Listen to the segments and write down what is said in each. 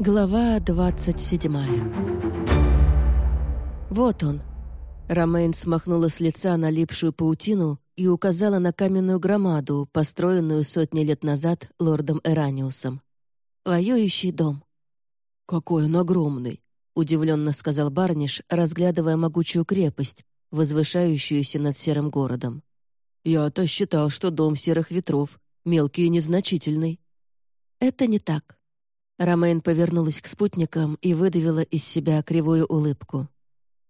Глава двадцать седьмая. Вот он. Ромейн смахнула с лица налипшую паутину и указала на каменную громаду, построенную сотни лет назад лордом Эраниусом. Воюющий дом. «Какой он огромный!» — удивленно сказал Барниш, разглядывая могучую крепость, возвышающуюся над серым городом. «Я-то считал, что дом серых ветров, мелкий и незначительный». «Это не так». Ромейн повернулась к спутникам и выдавила из себя кривую улыбку.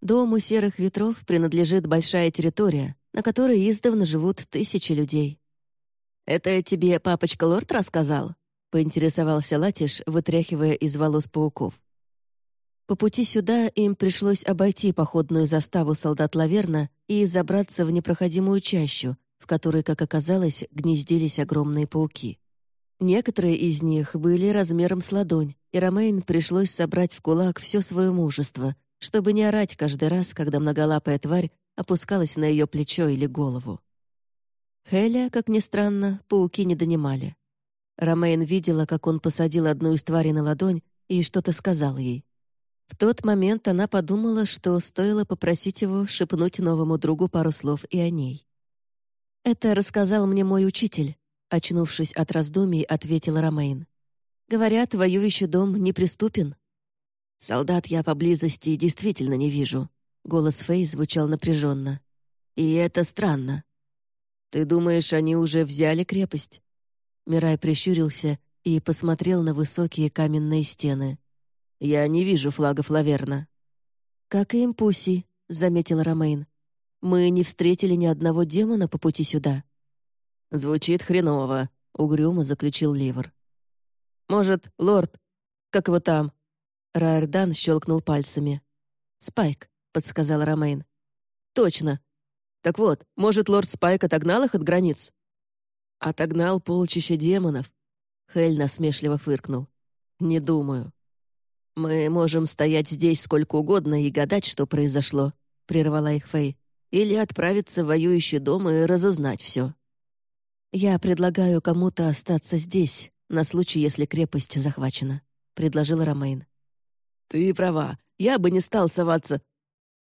Дому серых ветров принадлежит большая территория, на которой издавна живут тысячи людей. «Это тебе папочка-лорд рассказал?» — поинтересовался Латиш, вытряхивая из волос пауков. По пути сюда им пришлось обойти походную заставу солдат Лаверна и забраться в непроходимую чащу, в которой, как оказалось, гнездились огромные пауки. Некоторые из них были размером с ладонь, и Ромейн пришлось собрать в кулак все свое мужество, чтобы не орать каждый раз, когда многолапая тварь опускалась на ее плечо или голову. Хеля, как ни странно, пауки не донимали. Ромейн видела, как он посадил одну из тварей на ладонь и что-то сказал ей. В тот момент она подумала, что стоило попросить его шепнуть новому другу пару слов и о ней. «Это рассказал мне мой учитель», — очнувшись от раздумий, ответила Ромейн. «Говорят, воюющий дом неприступен». «Солдат я поблизости действительно не вижу», — голос Фэй звучал напряженно. «И это странно». «Ты думаешь, они уже взяли крепость?» Мирай прищурился и посмотрел на высокие каменные стены. Я не вижу флагов Лаверна». «Как и импуси», — заметил Ромейн. «Мы не встретили ни одного демона по пути сюда». «Звучит хреново», — угрюмо заключил Ливер. «Может, лорд? Как его там?» Райердан щелкнул пальцами. «Спайк», — подсказал Ромейн. «Точно. Так вот, может, лорд Спайк отогнал их от границ?» «Отогнал полчища демонов», — Хель насмешливо фыркнул. «Не думаю. «Мы можем стоять здесь сколько угодно и гадать, что произошло», — прервала их Фэй, «или отправиться в воюющий дом и разузнать все». «Я предлагаю кому-то остаться здесь, на случай, если крепость захвачена», — предложил Ромейн. «Ты права, я бы не стал соваться».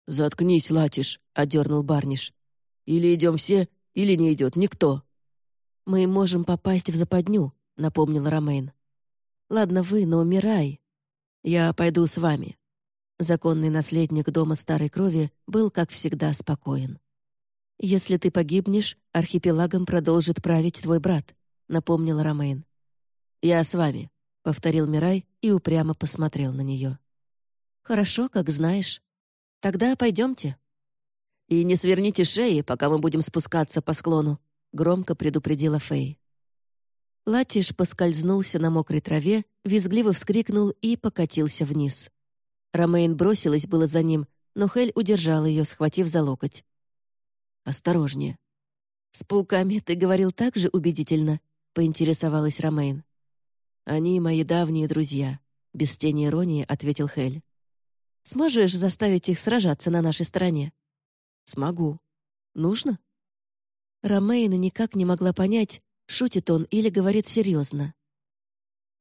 «Заткнись, Латиш», — одернул Барниш. «Или идем все, или не идет никто». «Мы можем попасть в западню», — напомнил Ромейн. «Ладно вы, но умирай, «Я пойду с вами». Законный наследник дома старой крови был, как всегда, спокоен. «Если ты погибнешь, архипелагом продолжит править твой брат», — напомнил Ромейн. «Я с вами», — повторил Мирай и упрямо посмотрел на нее. «Хорошо, как знаешь. Тогда пойдемте». «И не сверните шеи, пока мы будем спускаться по склону», — громко предупредила Фэй. Латиш поскользнулся на мокрой траве, визгливо вскрикнул и покатился вниз. Ромейн бросилась было за ним, но Хель удержал ее, схватив за локоть. «Осторожнее». «С пауками ты говорил так же убедительно?» — поинтересовалась Ромейн. «Они мои давние друзья», — без тени иронии ответил Хель. «Сможешь заставить их сражаться на нашей стороне?» «Смогу. Нужно?» Ромейна никак не могла понять, Шутит он или говорит серьезно?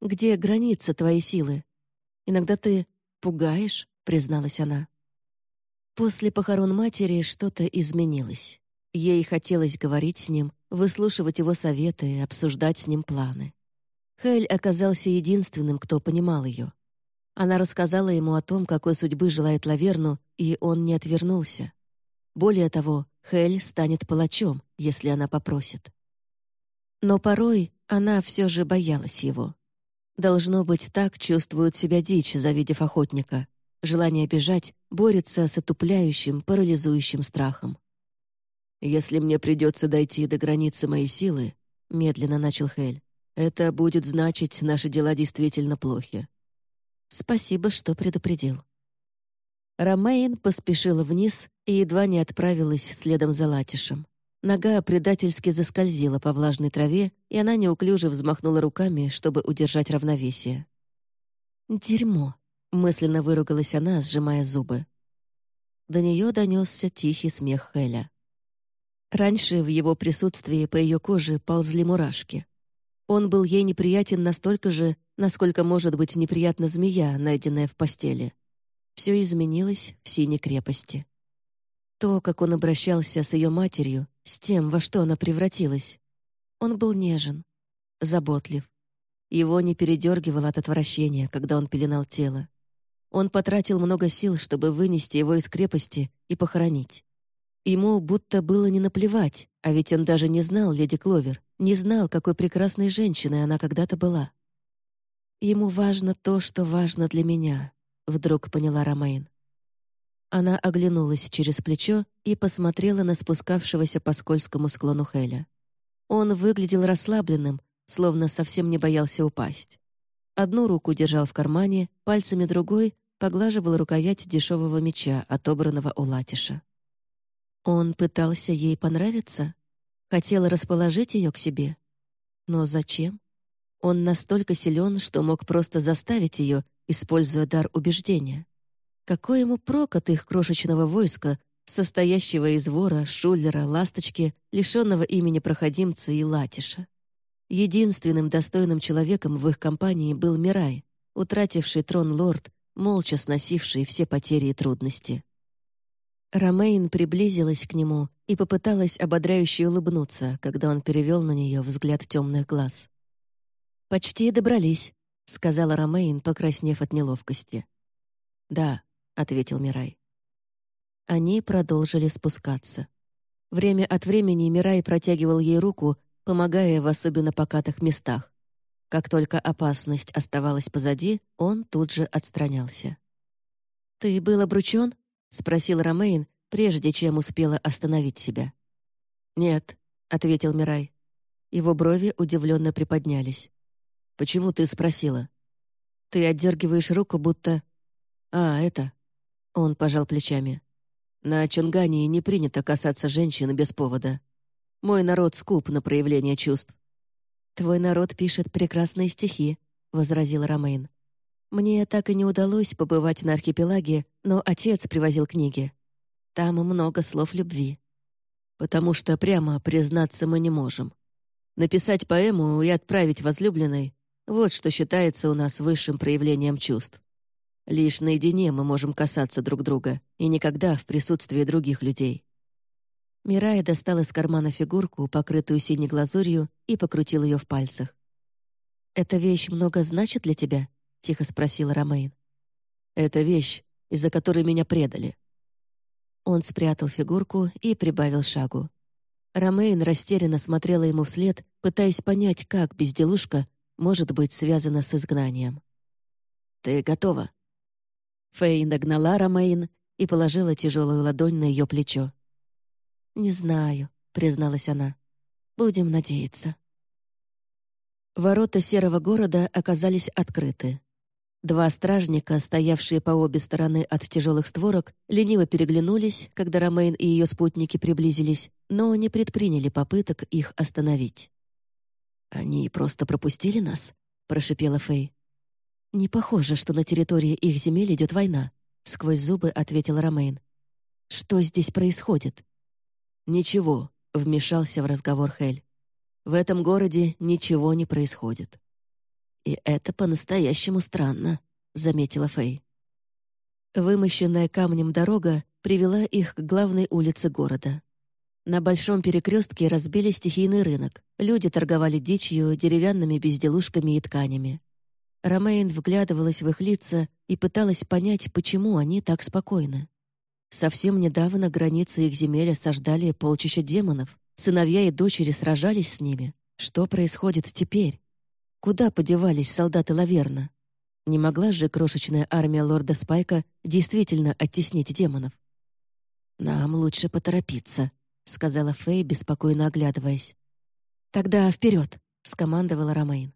«Где граница твоей силы? Иногда ты пугаешь», — призналась она. После похорон матери что-то изменилось. Ей хотелось говорить с ним, выслушивать его советы, обсуждать с ним планы. Хель оказался единственным, кто понимал ее. Она рассказала ему о том, какой судьбы желает Лаверну, и он не отвернулся. Более того, Хель станет палачом, если она попросит. Но порой она все же боялась его. Должно быть, так чувствует себя дичь, завидев охотника. Желание бежать борется с отупляющим, парализующим страхом. «Если мне придется дойти до границы моей силы», — медленно начал Хель, «это будет значить, наши дела действительно плохи». «Спасибо, что предупредил». Ромейн поспешила вниз и едва не отправилась следом за Латишем. Нога предательски заскользила по влажной траве, и она неуклюже взмахнула руками, чтобы удержать равновесие. «Дерьмо!» — мысленно выругалась она, сжимая зубы. До нее донесся тихий смех Хэля. Раньше в его присутствии по ее коже ползли мурашки. Он был ей неприятен настолько же, насколько может быть неприятна змея, найденная в постели. Все изменилось в синей крепости. То, как он обращался с ее матерью, с тем, во что она превратилась. Он был нежен, заботлив. Его не передергивало от отвращения, когда он пеленал тело. Он потратил много сил, чтобы вынести его из крепости и похоронить. Ему будто было не наплевать, а ведь он даже не знал леди Кловер, не знал, какой прекрасной женщиной она когда-то была. «Ему важно то, что важно для меня», — вдруг поняла Ромейн. Она оглянулась через плечо и посмотрела на спускавшегося по скользкому склону Хеля. Он выглядел расслабленным, словно совсем не боялся упасть. Одну руку держал в кармане, пальцами другой поглаживал рукоять дешевого меча, отобранного у Латиша. Он пытался ей понравиться? Хотел расположить ее к себе? Но зачем? Он настолько силен, что мог просто заставить ее, используя дар убеждения. Какой ему прок от их крошечного войска, состоящего из вора, шулера, ласточки, лишенного имени проходимца и латиша? Единственным достойным человеком в их компании был Мирай, утративший трон лорд, молча сносивший все потери и трудности. Ромейн приблизилась к нему и попыталась ободряюще улыбнуться, когда он перевел на нее взгляд темных глаз. «Почти добрались», — сказала Ромейн, покраснев от неловкости. «Да», — ответил Мирай. Они продолжили спускаться. Время от времени Мирай протягивал ей руку, помогая в особенно покатых местах. Как только опасность оставалась позади, он тут же отстранялся. «Ты был обручён?» — спросил Ромейн, прежде чем успела остановить себя. «Нет», — ответил Мирай. Его брови удивленно приподнялись. «Почему ты спросила?» «Ты отдергиваешь руку, будто...» «А, это...» Он пожал плечами. «На Чунгании не принято касаться женщины без повода. Мой народ скуп на проявление чувств». «Твой народ пишет прекрасные стихи», — возразил Ромейн. «Мне так и не удалось побывать на архипелаге, но отец привозил книги. Там много слов любви». «Потому что прямо признаться мы не можем. Написать поэму и отправить возлюбленной — вот что считается у нас высшим проявлением чувств. Лишь наедине мы можем касаться друг друга, и никогда в присутствии других людей. Мирая достал из кармана фигурку, покрытую синей глазурью, и покрутил ее в пальцах. «Эта вещь много значит для тебя?» — тихо спросила Ромейн. «Это вещь, из-за которой меня предали». Он спрятал фигурку и прибавил шагу. Ромейн растерянно смотрела ему вслед, пытаясь понять, как безделушка может быть связана с изгнанием. «Ты готова?» Фэй нагнала Ромейн и положила тяжелую ладонь на ее плечо. «Не знаю», — призналась она. «Будем надеяться». Ворота серого города оказались открыты. Два стражника, стоявшие по обе стороны от тяжелых створок, лениво переглянулись, когда Ромейн и ее спутники приблизились, но не предприняли попыток их остановить. «Они просто пропустили нас?» — прошипела Фэй. «Не похоже, что на территории их земель идет война», — сквозь зубы ответил Ромейн. «Что здесь происходит?» «Ничего», — вмешался в разговор Хель. «В этом городе ничего не происходит». «И это по-настоящему странно», — заметила Фэй. Вымощенная камнем дорога привела их к главной улице города. На большом перекрестке разбили стихийный рынок. Люди торговали дичью, деревянными безделушками и тканями. Ромейн вглядывалась в их лица и пыталась понять, почему они так спокойны. Совсем недавно границы их земель осаждали полчища демонов. Сыновья и дочери сражались с ними. Что происходит теперь? Куда подевались солдаты Лаверна? Не могла же крошечная армия лорда Спайка действительно оттеснить демонов? «Нам лучше поторопиться», — сказала Фэй, беспокойно оглядываясь. «Тогда вперед!» — скомандовала Ромейн.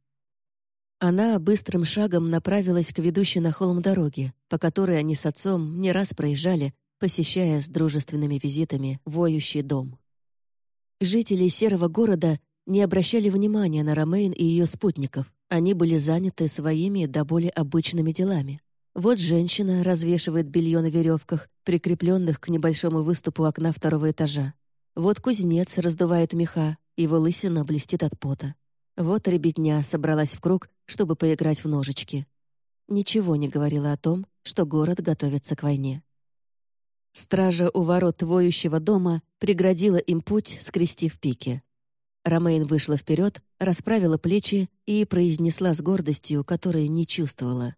Она быстрым шагом направилась к ведущей на холм дороге, по которой они с отцом не раз проезжали, посещая с дружественными визитами воющий дом. Жители серого города не обращали внимания на Ромейн и ее спутников. Они были заняты своими до более обычными делами. Вот женщина развешивает белье на веревках, прикрепленных к небольшому выступу окна второго этажа. Вот кузнец раздувает меха, его лысина блестит от пота. Вот ребятня собралась в круг, чтобы поиграть в ножички. Ничего не говорила о том, что город готовится к войне. Стража у ворот воющего дома преградила им путь, скрестив пики. Ромейн вышла вперед, расправила плечи и произнесла с гордостью, которой не чувствовала.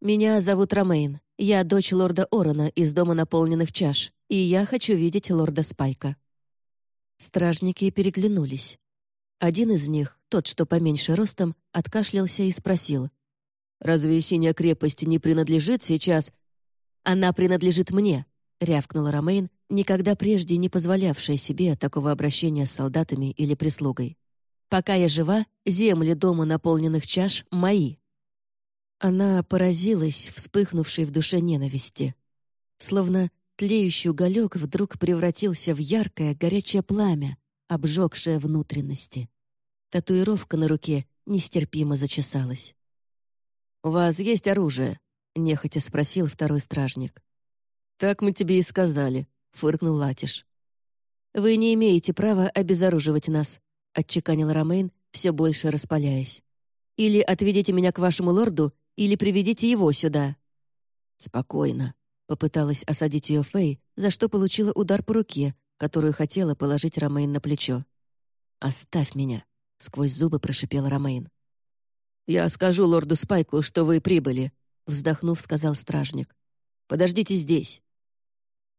«Меня зовут Ромейн. Я дочь лорда Орона из Дома наполненных чаш, и я хочу видеть лорда Спайка». Стражники переглянулись. Один из них, тот, что поменьше ростом, откашлялся и спросил. «Разве синяя крепость не принадлежит сейчас?» «Она принадлежит мне», — рявкнула Ромейн, никогда прежде не позволявшая себе такого обращения с солдатами или прислугой. «Пока я жива, земли дома наполненных чаш мои». Она поразилась вспыхнувшей в душе ненависти. Словно тлеющий уголек вдруг превратился в яркое горячее пламя, обжегшее внутренности. Татуировка на руке нестерпимо зачесалась. «У вас есть оружие?» — нехотя спросил второй стражник. «Так мы тебе и сказали», — фыркнул Латиш. «Вы не имеете права обезоруживать нас», — отчеканил Ромейн, все больше распаляясь. «Или отведите меня к вашему лорду, или приведите его сюда». «Спокойно», — попыталась осадить ее Фэй, за что получила удар по руке, которую хотела положить Ромейн на плечо. «Оставь меня», — сквозь зубы прошипел Ромейн. «Я скажу лорду Спайку, что вы прибыли», — вздохнув, сказал стражник. «Подождите здесь».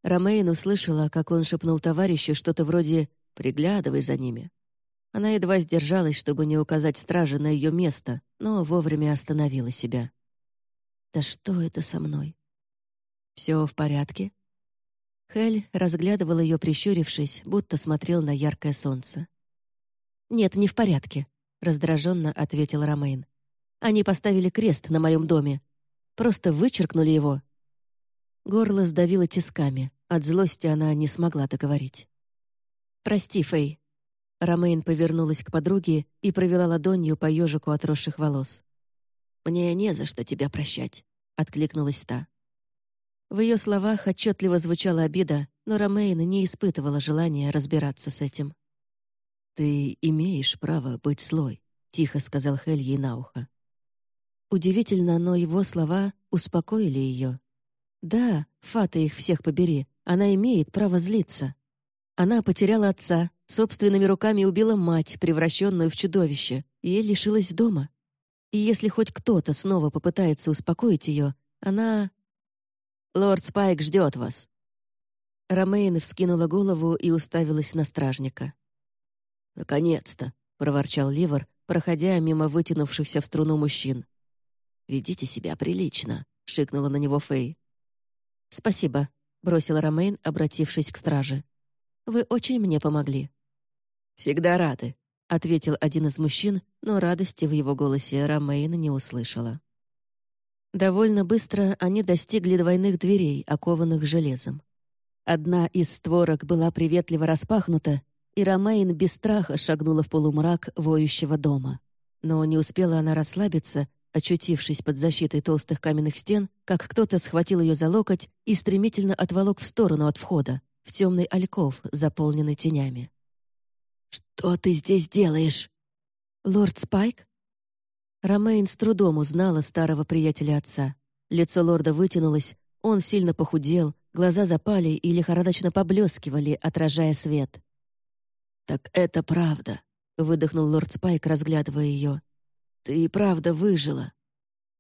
Ромейн услышала, как он шепнул товарищу что-то вроде «приглядывай за ними». Она едва сдержалась, чтобы не указать страже на ее место, но вовремя остановила себя. «Да что это со мной?» «Все в порядке?» Хель разглядывал ее, прищурившись, будто смотрел на яркое солнце. «Нет, не в порядке», — раздраженно ответил Ромейн. «Они поставили крест на моем доме. Просто вычеркнули его». Горло сдавило тисками. От злости она не смогла договорить. «Прости, Фэй, Ромейн повернулась к подруге и провела ладонью по ежику отросших волос. «Мне не за что тебя прощать», — откликнулась та. В ее словах отчетливо звучала обида, но Ромейн не испытывала желания разбираться с этим. «Ты имеешь право быть злой», — тихо сказал Хель ей на ухо. Удивительно, но его слова успокоили ее. «Да, Фата их всех побери, она имеет право злиться. Она потеряла отца, собственными руками убила мать, превращенную в чудовище, и лишилась дома. И если хоть кто-то снова попытается успокоить ее, она... «Лорд Спайк ждет вас». Ромейн вскинула голову и уставилась на стражника. «Наконец-то!» — проворчал Ливер, проходя мимо вытянувшихся в струну мужчин. «Ведите себя прилично», — шикнула на него Фэй. «Спасибо», — бросила Ромейн, обратившись к страже. Вы очень мне помогли». «Всегда рады», — ответил один из мужчин, но радости в его голосе Ромейна не услышала. Довольно быстро они достигли двойных дверей, окованных железом. Одна из створок была приветливо распахнута, и Ромейн без страха шагнула в полумрак воющего дома. Но не успела она расслабиться, очутившись под защитой толстых каменных стен, как кто-то схватил ее за локоть и стремительно отволок в сторону от входа, в темный альков, заполненный тенями. «Что ты здесь делаешь?» «Лорд Спайк?» Ромейн с трудом узнала старого приятеля отца. Лицо лорда вытянулось, он сильно похудел, глаза запали и лихорадочно поблескивали, отражая свет. «Так это правда», — выдохнул лорд Спайк, разглядывая ее. «Ты и правда выжила».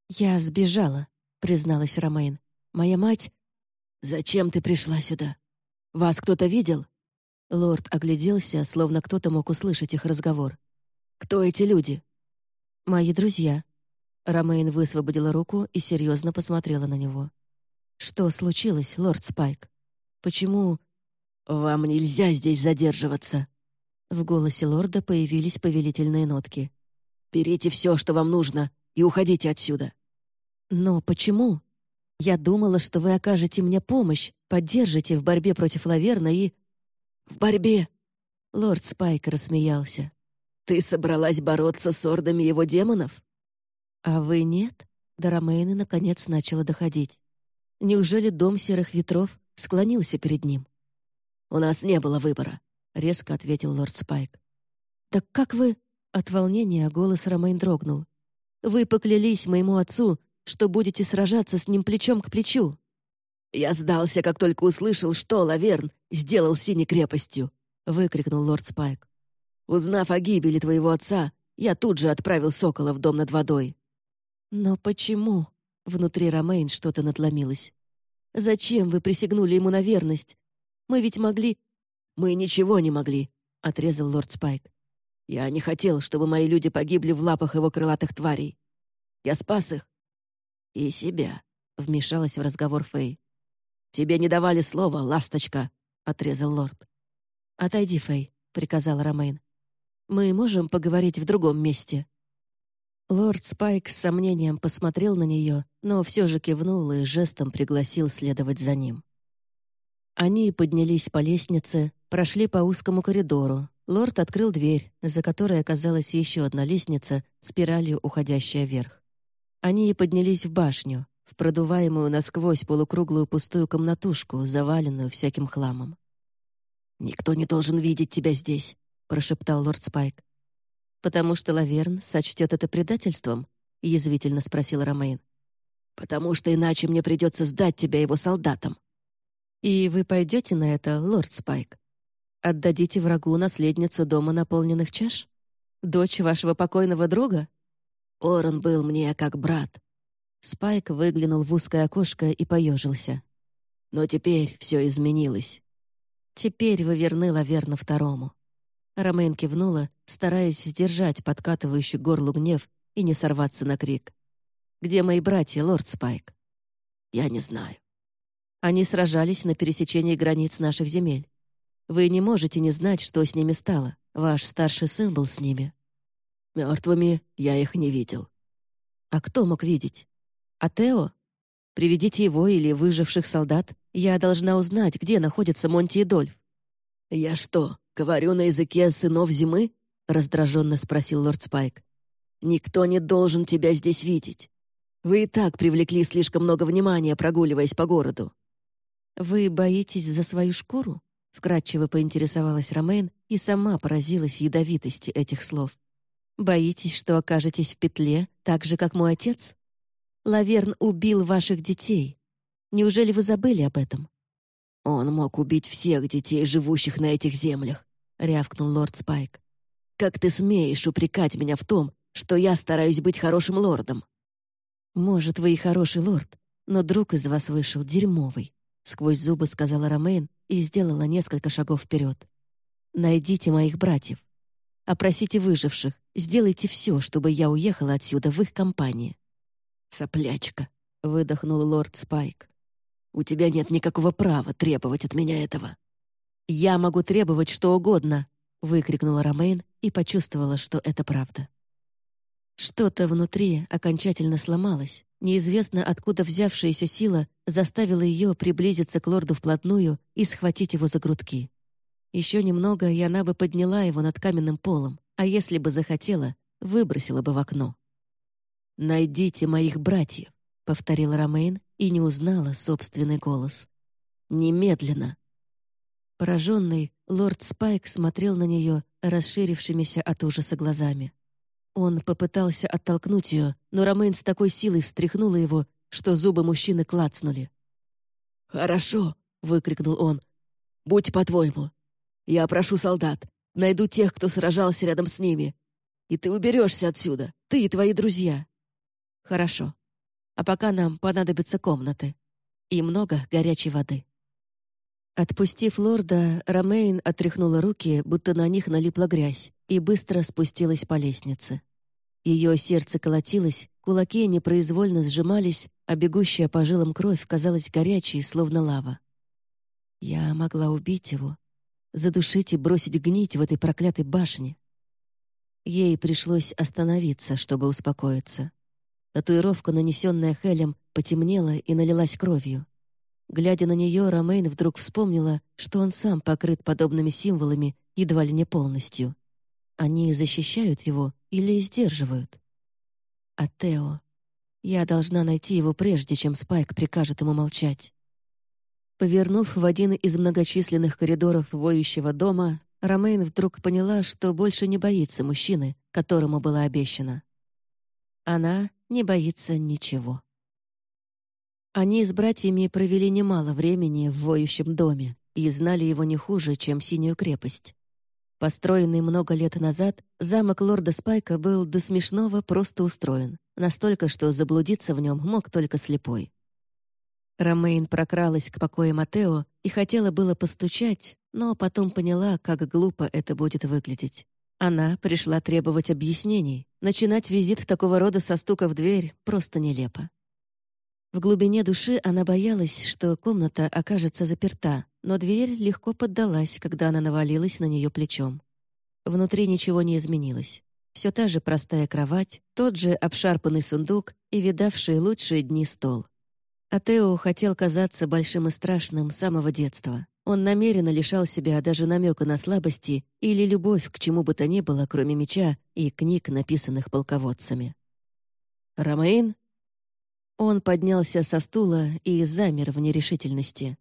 «Я сбежала», — призналась Ромейн. «Моя мать...» «Зачем ты пришла сюда?» «Вас кто-то видел?» Лорд огляделся, словно кто-то мог услышать их разговор. «Кто эти люди?» «Мои друзья». Ромейн высвободила руку и серьезно посмотрела на него. «Что случилось, лорд Спайк? Почему...» «Вам нельзя здесь задерживаться!» В голосе лорда появились повелительные нотки. «Берите все, что вам нужно, и уходите отсюда!» «Но почему?» Я думала, что вы окажете мне помощь, поддержите в борьбе против Лаверна и...» «В борьбе?» Лорд Спайк рассмеялся. «Ты собралась бороться с ордами его демонов?» «А вы нет?» До Ромейны наконец начала доходить. Неужели дом серых ветров склонился перед ним? «У нас не было выбора», — резко ответил лорд Спайк. «Так как вы...» От волнения голос Ромейн дрогнул. «Вы поклялись моему отцу, что будете сражаться с ним плечом к плечу». «Я сдался, как только услышал, что Лаверн сделал синей крепостью», — выкрикнул лорд Спайк. «Узнав о гибели твоего отца, я тут же отправил сокола в дом над водой». «Но почему?» — внутри Ромейн что-то надломилось. «Зачем вы присягнули ему на верность? Мы ведь могли...» «Мы ничего не могли», — отрезал лорд Спайк. «Я не хотел, чтобы мои люди погибли в лапах его крылатых тварей. Я спас их. И себя», — вмешалась в разговор Фэй. «Тебе не давали слова, ласточка», — отрезал лорд. «Отойди, Фэй», — приказал Ромейн. «Мы можем поговорить в другом месте». Лорд Спайк с сомнением посмотрел на нее, но все же кивнул и жестом пригласил следовать за ним. Они поднялись по лестнице, прошли по узкому коридору. Лорд открыл дверь, за которой оказалась еще одна лестница, спиралью уходящая вверх. Они поднялись в башню, в продуваемую насквозь полукруглую пустую комнатушку, заваленную всяким хламом. «Никто не должен видеть тебя здесь», — прошептал лорд Спайк. «Потому что Лаверн сочтет это предательством?» — язвительно спросил Ромейн. «Потому что иначе мне придется сдать тебя его солдатам». «И вы пойдете на это, лорд Спайк? Отдадите врагу наследницу дома наполненных чаш? Дочь вашего покойного друга?» «Орен был мне как брат», Спайк выглянул в узкое окошко и поежился. «Но теперь все изменилось». «Теперь вы верны Лаверну второму». Ромейн кивнула, стараясь сдержать подкатывающий горлу гнев и не сорваться на крик. «Где мои братья, лорд Спайк?» «Я не знаю». Они сражались на пересечении границ наших земель. Вы не можете не знать, что с ними стало. Ваш старший сын был с ними. Мертвыми я их не видел. А кто мог видеть? А Тео? Приведите его или выживших солдат. Я должна узнать, где находится Монти и Дольф». «Я что, говорю на языке сынов зимы?» — раздраженно спросил лорд Спайк. «Никто не должен тебя здесь видеть. Вы и так привлекли слишком много внимания, прогуливаясь по городу». «Вы боитесь за свою шкуру?» — вкратчиво поинтересовалась Ромейн и сама поразилась ядовитости этих слов. «Боитесь, что окажетесь в петле, так же, как мой отец?» Лаверн убил ваших детей. Неужели вы забыли об этом?» «Он мог убить всех детей, живущих на этих землях», — рявкнул лорд Спайк. «Как ты смеешь упрекать меня в том, что я стараюсь быть хорошим лордом?» «Может, вы и хороший лорд, но друг из вас вышел дерьмовый», — сквозь зубы сказала Ромейн и сделала несколько шагов вперед. «Найдите моих братьев. Опросите выживших. Сделайте все, чтобы я уехала отсюда в их компании. «Соплячка», — выдохнул лорд Спайк. «У тебя нет никакого права требовать от меня этого». «Я могу требовать что угодно», — выкрикнула Ромейн и почувствовала, что это правда. Что-то внутри окончательно сломалось. Неизвестно, откуда взявшаяся сила заставила ее приблизиться к лорду вплотную и схватить его за грудки. Еще немного, и она бы подняла его над каменным полом, а если бы захотела, выбросила бы в окно. «Найдите моих братьев», — повторил Ромейн и не узнала собственный голос. «Немедленно». Пораженный, лорд Спайк смотрел на нее расширившимися от ужаса глазами. Он попытался оттолкнуть ее, но Ромейн с такой силой встряхнула его, что зубы мужчины клацнули. «Хорошо», — выкрикнул он. «Будь по-твоему. Я прошу солдат, найду тех, кто сражался рядом с ними. И ты уберешься отсюда, ты и твои друзья. «Хорошо. А пока нам понадобятся комнаты. И много горячей воды». Отпустив лорда, Ромейн отряхнула руки, будто на них налипла грязь, и быстро спустилась по лестнице. Ее сердце колотилось, кулаки непроизвольно сжимались, а бегущая по жилам кровь казалась горячей, словно лава. Я могла убить его, задушить и бросить гнить в этой проклятой башне. Ей пришлось остановиться, чтобы успокоиться. Татуировка, нанесенная Хелем, потемнела и налилась кровью. Глядя на нее, Ромейн вдруг вспомнила, что он сам покрыт подобными символами едва ли не полностью. Они защищают его или сдерживают? А Тео? Я должна найти его прежде, чем Спайк прикажет ему молчать. Повернув в один из многочисленных коридоров воющего дома, Ромейн вдруг поняла, что больше не боится мужчины, которому была обещана. Она не боится ничего. Они с братьями провели немало времени в воющем доме и знали его не хуже, чем Синюю крепость. Построенный много лет назад, замок лорда Спайка был до смешного просто устроен, настолько, что заблудиться в нем мог только слепой. Ромейн прокралась к покоям Матео и хотела было постучать, но потом поняла, как глупо это будет выглядеть. Она пришла требовать объяснений. Начинать визит такого рода со стука в дверь просто нелепо. В глубине души она боялась, что комната окажется заперта, но дверь легко поддалась, когда она навалилась на нее плечом. Внутри ничего не изменилось. Все та же простая кровать, тот же обшарпанный сундук и видавший лучшие дни стол. А Тео хотел казаться большим и страшным с самого детства. Он намеренно лишал себя даже намека на слабости или любовь к чему бы то ни было, кроме меча и книг, написанных полководцами. «Ромейн?» Он поднялся со стула и замер в нерешительности.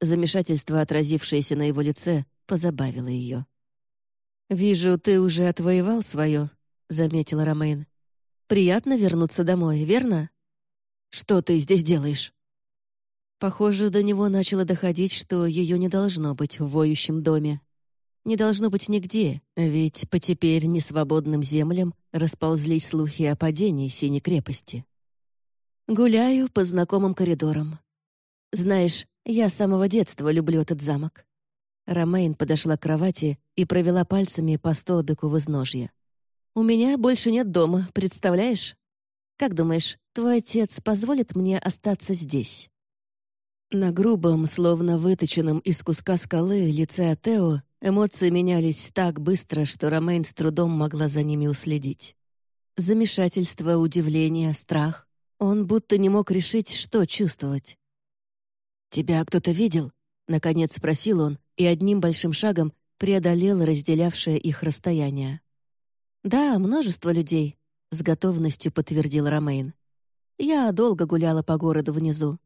Замешательство, отразившееся на его лице, позабавило ее. «Вижу, ты уже отвоевал свое», — заметила Ромейн. «Приятно вернуться домой, верно?» «Что ты здесь делаешь?» Похоже, до него начало доходить, что ее не должно быть в воющем доме. Не должно быть нигде, ведь по теперь несвободным землям расползлись слухи о падении Синей крепости. Гуляю по знакомым коридорам. Знаешь, я с самого детства люблю этот замок». Ромейн подошла к кровати и провела пальцами по столбику в изножье. «У меня больше нет дома, представляешь? Как думаешь, твой отец позволит мне остаться здесь?» На грубом, словно выточенном из куска скалы лице Атео эмоции менялись так быстро, что Ромейн с трудом могла за ними уследить. Замешательство, удивление, страх. Он будто не мог решить, что чувствовать. «Тебя кто-то видел?» — наконец спросил он и одним большим шагом преодолел разделявшее их расстояние. «Да, множество людей», — с готовностью подтвердил Ромейн. «Я долго гуляла по городу внизу.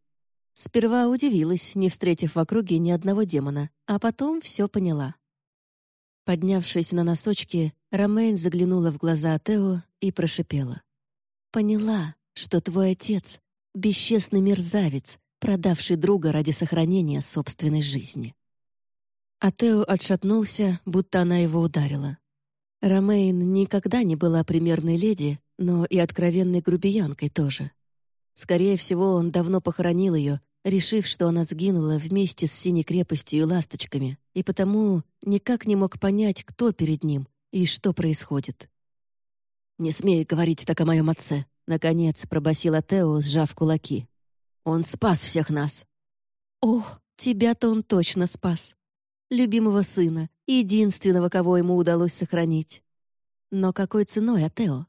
Сперва удивилась, не встретив в округе ни одного демона, а потом все поняла». Поднявшись на носочки, Ромейн заглянула в глаза Тео и прошипела. «Поняла, что твой отец — бесчестный мерзавец, продавший друга ради сохранения собственной жизни. А Тео отшатнулся, будто она его ударила. Ромейн никогда не была примерной леди, но и откровенной грубиянкой тоже. Скорее всего, он давно похоронил ее, решив, что она сгинула вместе с синей крепостью и ласточками, и потому никак не мог понять, кто перед ним и что происходит. «Не смей говорить так о моем отце», — наконец пробасила Тео, сжав кулаки. Он спас всех нас». «Ох, тебя-то он точно спас. Любимого сына, единственного, кого ему удалось сохранить. Но какой ценой, Атео?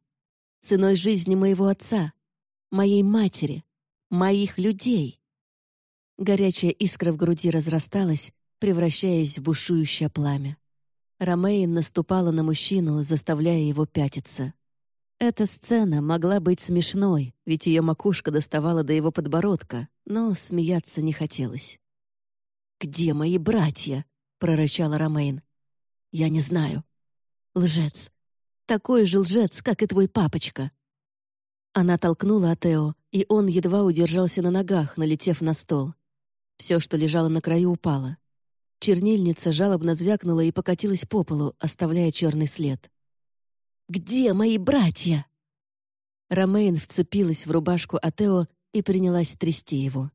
Ценой жизни моего отца, моей матери, моих людей». Горячая искра в груди разрасталась, превращаясь в бушующее пламя. Ромейн наступала на мужчину, заставляя его пятиться. Эта сцена могла быть смешной, ведь ее макушка доставала до его подбородка, но смеяться не хотелось. «Где мои братья?» — прорычала Ромейн. «Я не знаю». «Лжец. Такой же лжец, как и твой папочка». Она толкнула Атео, и он едва удержался на ногах, налетев на стол. Все, что лежало на краю, упало. Чернильница жалобно звякнула и покатилась по полу, оставляя черный след. Где мои братья?» Ромейн вцепилась в рубашку Атео и принялась трясти его.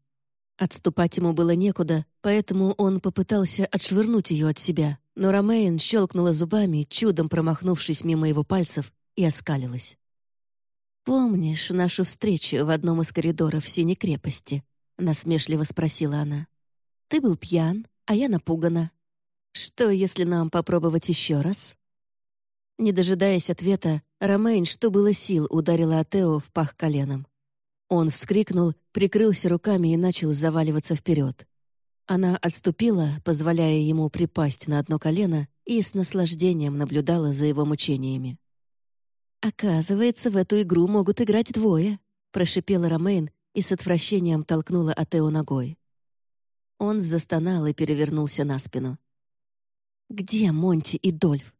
Отступать ему было некуда, поэтому он попытался отшвырнуть ее от себя, но Ромейн щелкнула зубами, чудом промахнувшись мимо его пальцев, и оскалилась. «Помнишь нашу встречу в одном из коридоров Синей крепости?» — насмешливо спросила она. «Ты был пьян, а я напугана. Что, если нам попробовать еще раз?» Не дожидаясь ответа, Ромейн, что было сил, ударила Атео в пах коленом. Он вскрикнул, прикрылся руками и начал заваливаться вперед. Она отступила, позволяя ему припасть на одно колено, и с наслаждением наблюдала за его мучениями. «Оказывается, в эту игру могут играть двое», — прошипела Ромейн и с отвращением толкнула Атео ногой. Он застонал и перевернулся на спину. Где Монти и Дольф?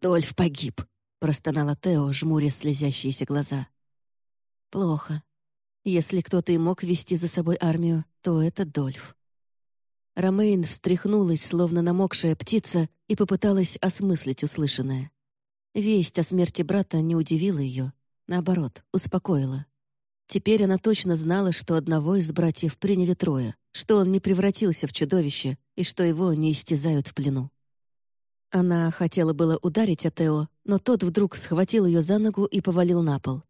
«Дольф погиб», — простонала Тео, жмуря слезящиеся глаза. «Плохо. Если кто-то и мог вести за собой армию, то это Дольф». Ромейн встряхнулась, словно намокшая птица, и попыталась осмыслить услышанное. Весть о смерти брата не удивила ее, наоборот, успокоила. Теперь она точно знала, что одного из братьев приняли трое, что он не превратился в чудовище и что его не истязают в плену. Она хотела было ударить Атео, но тот вдруг схватил ее за ногу и повалил на пол.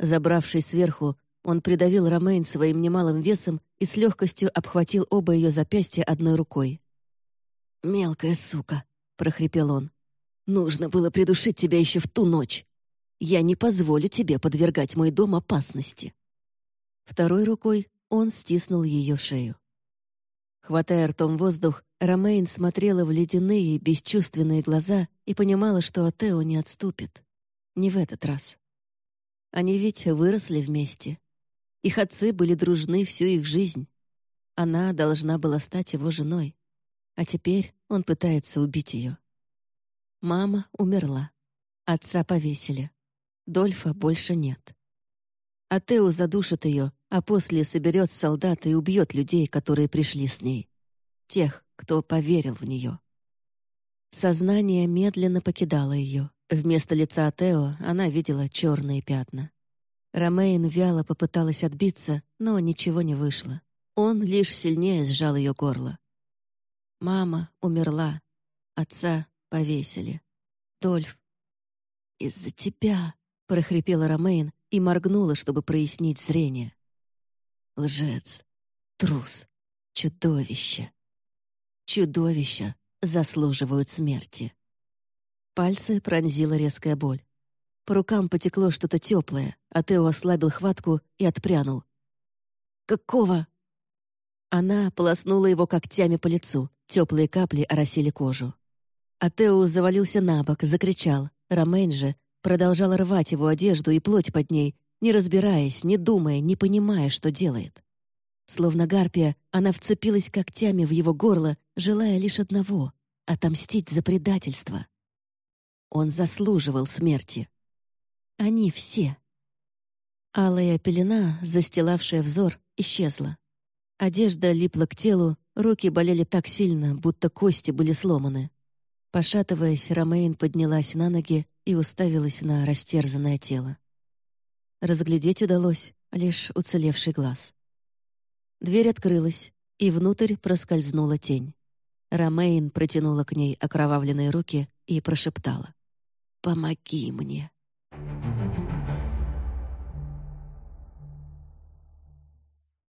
Забравшись сверху, он придавил Ромейн своим немалым весом и с легкостью обхватил оба ее запястья одной рукой. «Мелкая сука!» — прохрипел он. «Нужно было придушить тебя еще в ту ночь. Я не позволю тебе подвергать мой дом опасности». Второй рукой он стиснул ее шею. Хватая ртом воздух, Ромейн смотрела в ледяные, бесчувственные глаза и понимала, что Атео не отступит. Не в этот раз. Они ведь выросли вместе. Их отцы были дружны всю их жизнь. Она должна была стать его женой. А теперь он пытается убить ее. Мама умерла. Отца повесили. Дольфа больше нет. А Тео задушит ее, а после соберет солдат и убьет людей, которые пришли с ней. Тех, кто поверил в нее. Сознание медленно покидало ее. Вместо лица Тео она видела черные пятна. Ромейн вяло попыталась отбиться, но ничего не вышло. Он лишь сильнее сжал ее горло. Мама умерла. Отца повесили. Дольф. «Из-за тебя», — прохрипела Ромейн и моргнула, чтобы прояснить зрение. Лжец. Трус. Чудовище. Чудовища заслуживают смерти. Пальцы пронзила резкая боль. По рукам потекло что-то теплое, а Тео ослабил хватку и отпрянул. «Какого?» Она полоснула его когтями по лицу, теплые капли оросили кожу. А Тео завалился на бок, закричал. Ромейн же продолжал рвать его одежду и плоть под ней, не разбираясь, не думая, не понимая, что делает. Словно гарпия, она вцепилась когтями в его горло, желая лишь одного — отомстить за предательство. Он заслуживал смерти. Они все. Алая пелена, застилавшая взор, исчезла. Одежда липла к телу, руки болели так сильно, будто кости были сломаны. Пошатываясь, Ромейн поднялась на ноги и уставилась на растерзанное тело. Разглядеть удалось лишь уцелевший глаз. Дверь открылась, и внутрь проскользнула тень. Ромейн протянула к ней окровавленные руки и прошептала. «Помоги мне!» Thank you.